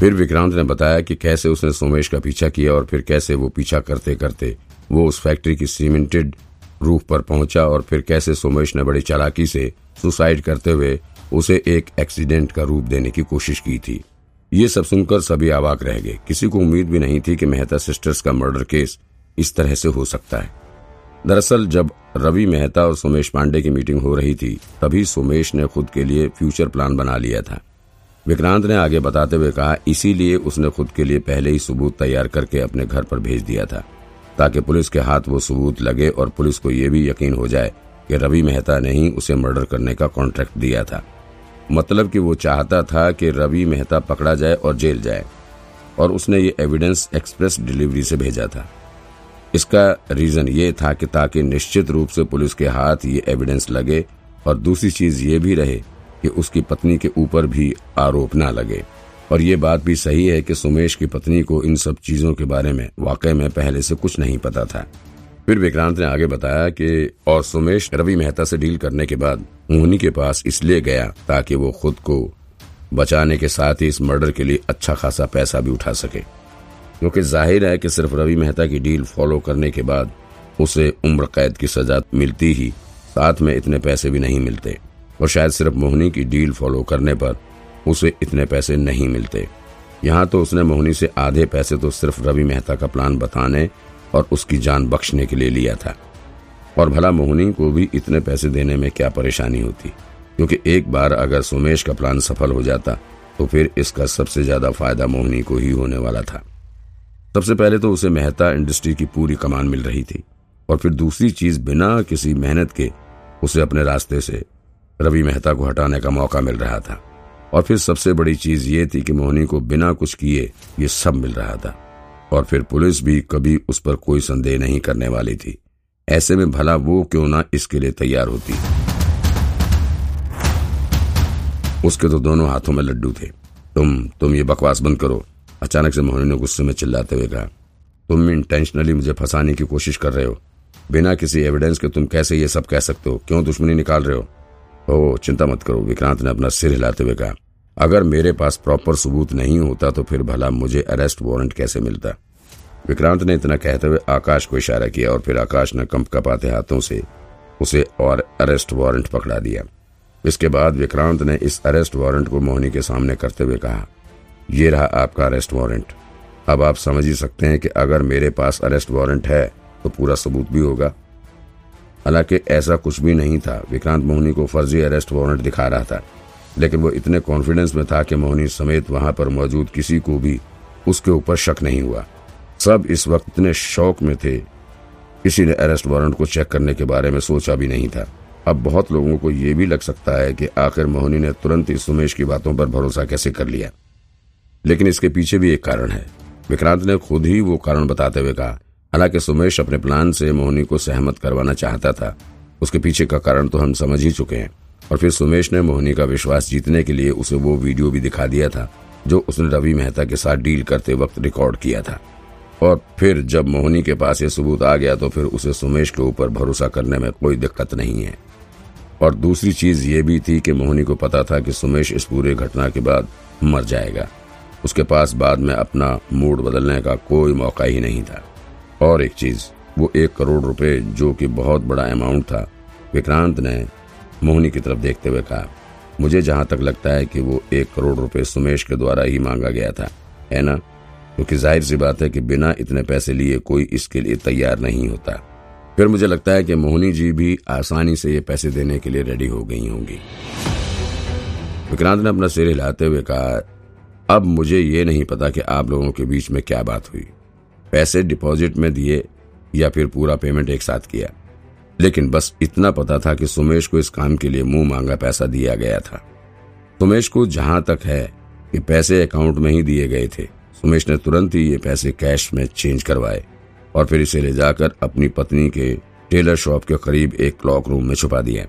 फिर विक्रांत ने बताया कि कैसे उसने सोमेश का पीछा किया और फिर कैसे वो पीछा करते करते वो उस फैक्ट्री की सीमेंटेड रूफ पर पहुँचा और फिर कैसे सोमेश ने बड़ी चालाकी से सुसाइड करते हुए उसे एक एक्सीडेंट का रूप देने की कोशिश की थी। ये सब सुनकर सभी आवाक रह गए। किसी को उम्मीद भी नहीं थी कि मेहता सिस्टर्स का मर्डर केस इस तरह से हो सकता है। दरअसल जब रवि मेहता और सोमेश पांडे की मीटिंग हो रही थी, तभी सोमेश ने खुद के लिए फ्यूचर प्लान बना लिया था। विक्रांत ने आगे बताते हुए कहा, इसीलिए उसने खुद के लिए पहले ही सबूत तैयार करके अपने घर पर भेज दिया था, ताकि पुलिस के हाथ वो सबूत लगे और पुलिस को ये भी यकीन हो जाए कि रवि मेहता ने ही उसे मर्डर करने का कॉन्ट्रैक्ट दिया था। मतलब कि वो चाहता था कि रवि मेहता पकड़ा जाए और जेल जाए, और उसने ये एविडेंस एक्सप्रेस डिलीवरी से भेजा था। इसका रीजन ये था कि ताकि निश्चित रूप से पुलिस के हाथ ये एविडेंस लगे और दूसरी चीज़ ये भी रहे कि उसकी पत्नी के ऊपर भी आरोप न लगे। और ये बात भी सही है कि सुमेश की पत्नी को इन सब चीज़ों के बारे में वाकई में पहले से कुछ नहीं पता था। फिर विक्रांत ने आगे बताया कि, और सुमेश रवि मेहता से डील करने के बाद मोहनी के पास इसलिए गया ताकि वो खुद को बचाने के साथ ही इस मर्डर के लिए अच्छा खासा पैसा भी उठा सके। क्योंकि ज़ाहिर है कि सिर्फ़ रवि मेहता की डील फॉलो करने के बाद उसे उम्र कैद की सजा मिलती ही साथ में इतने पैसे भी नहीं मिलते। और शायद सिर्फ़ मोहनी की डील फॉलो करने पर उसे इतने पैसे नहीं मिलते। यहाँ तो उसने मोहनी से आधे पैसे तो सिर्फ़ रवि मेहता का प्लान बताने और उसकी जान बख्शने के लिए लिया था। और भला मोहनी को भी इतने पैसे देने में क्या परेशानी होती? क्योंकि एक बार अगर सुमेश का प्लान सफल हो जाता तो फिर इसका सबसे ज़्यादा फ़ायदा मोहनी को ही होने वाला था। सबसे पहले तो उसे मेहता इंडस्ट्री की पूरी कमान मिल रही थी, और फिर दूसरी चीज़ बिना किसी मेहनत के उसे अपने रास्ते से रवि मेहता को हटाने का मौका मिल रहा था। और फिर सबसे बड़ी चीज़ ये थी कि मोहनी को बिना कुछ किए ये सब मिल रहा था। और फिर पुलिस भी कभी उस पर कोई संदेह नहीं करने वाली थी। ऐसे में भला वो क्यों ना इसके लिए तैयार होती। उसके तो दोनों हाथों में लड्डू थे। तुम तुम ये बकवास बंद करो। अचानक से मोहनी ने गुस्से में चिल्लाते हुए कहा, तुम इंटेंशनली मुझे फंसाने की कोशिश कर रहे हो। बिना किसी एविडेंस के तुम कैसे ये सब कह सकते हो? क्यों दुश्मनी निकाल रहे हो? ओ, चिंता मत करो, विक्रांत ने अपना सिर हिलाते हुए कहा। अगर मेरे पास प्रॉपर सबूत नहीं होता तो फिर भला मुझे अरेस्ट वारंट कैसे मिलता? विक्रांत ने इतना कहते हुए आकाश को इशारा किया और फिर आकाश ने कंप कपाते हाथों से उसे और अरेस्ट वारंट पकड़ा दिया। इसके बाद विक्रांत ने इस अरेस्ट वारंट को मोहनी के सामने करते हुए कहा यह रहा आपका अरेस्ट वारंट अब आप समझ ही सकते हैं कि अगर मेरे पास अरेस्ट वारंट है तो पूरा सबूत भी होगा। हालाँकि ऐसा कुछ भी नहीं था। विक्रांत मोहनी को फर्जी अरेस्ट वारंट दिखा रहा था। लेकिन वो इतने कॉन्फिडेंस में था कि मोहनी समेत वहाँ पर मौजूद किसी को भी उसके ऊपर शक नहीं हुआ। सब इस वक्त इतने शौक में थे। किसी ने अरेस्ट वारंट को चेक करने के बारे में सोचा भी नहीं था। अब बहुत लोगों को यह भी लग सकता है कि आखिर मोहनी ने तुरंत ही सुमेश की बातों पर भरोसा कैसे कर लिया। लेकिन इसके पीछे भी एक कारण है। विक्रांत ने खुद ही वो कारण बताते हुए कहा हालाँकि सुमेश अपने प्लान से मोहनी को सहमत करवाना चाहता था। उसके पीछे का कारण तो हम समझ ही चुके हैं। और फिर सुमेश ने मोहनी का विश्वास जीतने के लिए उसे वो वीडियो भी दिखा दिया था, जो उसने रवि मेहता के साथ डील करते वक्त रिकॉर्ड किया था। और फिर जब मोहनी के पास ये सबूत आ गया तो फिर उसे सुमेश के ऊपर भरोसा करने में कोई दिक्कत नहीं है। और दूसरी चीज़ ये भी थी कि मोहनी को पता था कि सुमेश इस पूरे घटना के बाद मर जाएगा। उसके पास बाद में अपना मूड बदलने का कोई मौका ही नहीं था। और एक चीज़, वो एक करोड़ रुपए जो कि बहुत बड़ा अमाउंट था। विक्रांत ने मोहनी की तरफ़ देखते हुए कहा, मुझे जहाँ तक लगता है कि वो एक करोड़ रुपए सुमेश के द्वारा ही मांगा गया था, है ना? क्योंकि तो ज़ाहिर सी बात है कि बिना इतने पैसे लिए कोई इसके लिए तैयार नहीं होता। फिर मुझे लगता है कि मोहनी जी भी आसानी से ये पैसे देने के लिए रेडी हो गई होंगी. विक्रांत ने अपना सिर हिलाते हुए कहा, अब मुझे ये नहीं पता कि आप लोगों के बीच में क्या बात हुई। पैसे डिपॉजिट में दिए या फिर पूरा पेमेंट एक साथ किया। लेकिन बस इतना पता था कि सुमेश को इस काम के लिए मुँह मांगा पैसा दिया गया था। सुमेश को जहाँ तक है कि पैसे अकाउंट में ही दिए गए थे। सुमेश ने तुरंत ही ये पैसे कैश में चेंज करवाए और फिर इसे ले जाकर अपनी पत्नी के टेलर शॉप के करीब एक क्लॉक रूम में छुपा दिया।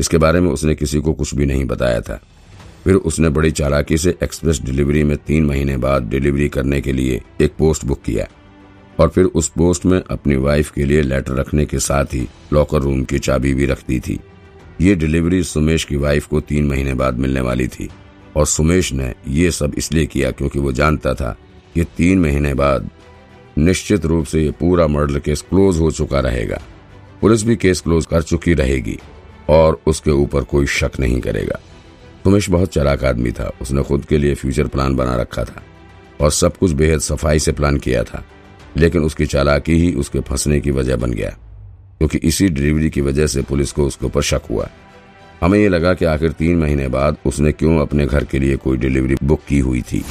इसके बारे में उसने किसी को कुछ भी नहीं बताया था। फिर उसने बड़ी चालाकी से एक्सप्रेस डिलीवरी में तीन महीने बाद डिलीवरी करने के लिए एक पोस्ट बुक किया। और फिर उस पोस्ट में अपनी वाइफ के लिए लेटर रखने के साथ ही लॉकर रूम की चाबी भी रख दी थी। ये डिलीवरी सुमेश की वाइफ को तीन महीने बाद मिलने वाली थी और सुमेश ने ये सब इसलिए किया क्योंकि वो जानता था कि तीन महीने बाद निश्चित रूप से ये पूरा मर्डर केस क्लोज हो चुका रहेगा। पुलिस भी केस क्लोज कर चुकी रहेगी और उसके ऊपर कोई शक नहीं करेगा। सुमेश बहुत चराक आदमी था। उसने खुद के लिए फ्यूचर प्लान बना रखा था और सब कुछ बेहद सफ़ाई से प्लान किया था। लेकिन उसकी चालाकी ही उसके फंसने की वजह बन गया, क्योंकि इसी डिलीवरी की वजह से पुलिस को उसके ऊपर शक हुआ। हमें ये लगा कि आखिर तीन महीने बाद उसने क्यों अपने घर के लिए कोई डिलीवरी बुक की हुई थी।